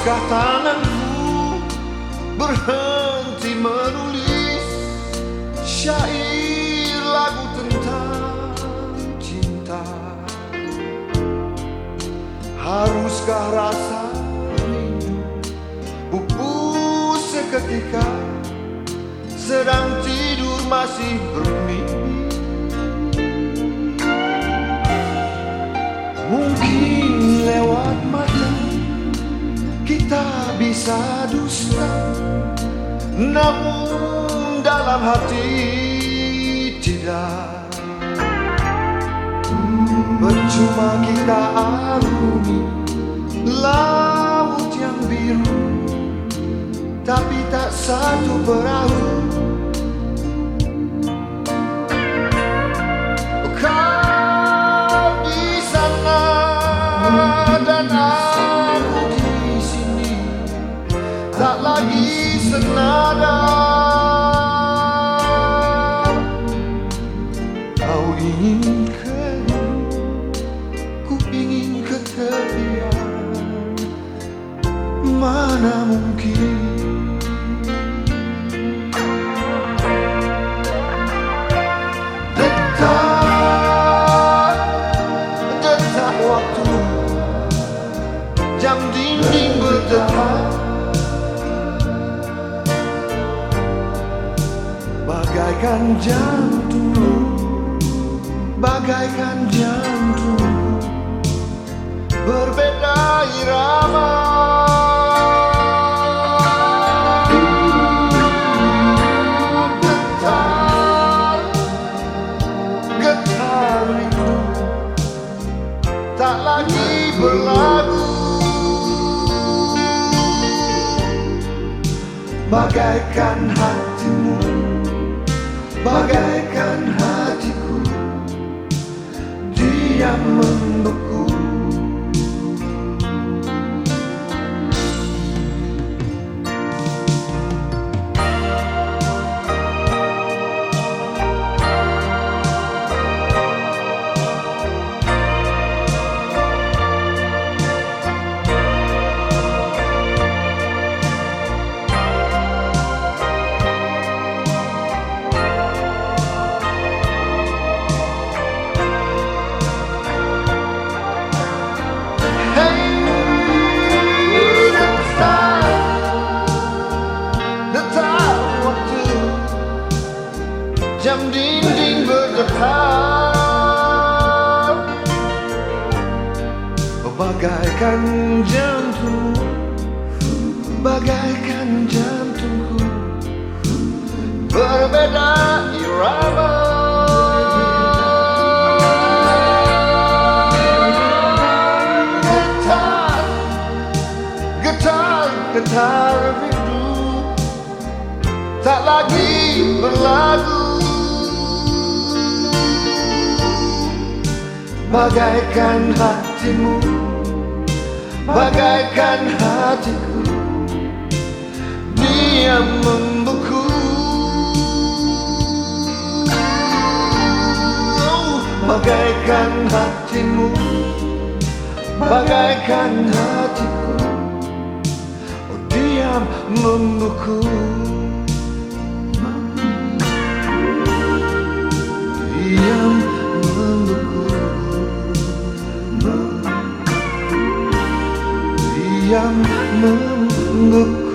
Haruskah tanganku berhenti menulis syair lagu tentang cinta? Haruskah rasa rindu pupus seketika sedang tidur masih bermimpi bisa dusta Namun dalam hati tidak. Percuma kita arungi laut yang biru Tapi tak satu perahu Mana mungkin? Detak Detak waktu. Jam dinding berdetak Bagaikan jantung Bagaikan jantung berlagu Bagaikan hatimu Bagaikan hatiku. Dia membeku Jam dinding berdetak Bagaikan jantung Bagaikan jantungku Berbeda irama. Getar Getar, getar rindu Tak lagi berlagu Bagaikan hatimu. Bagaikan hatiku. Dia membeku Bagaikan hatimu. Bagaikan hatiku. Oh diam membeku Diam membeku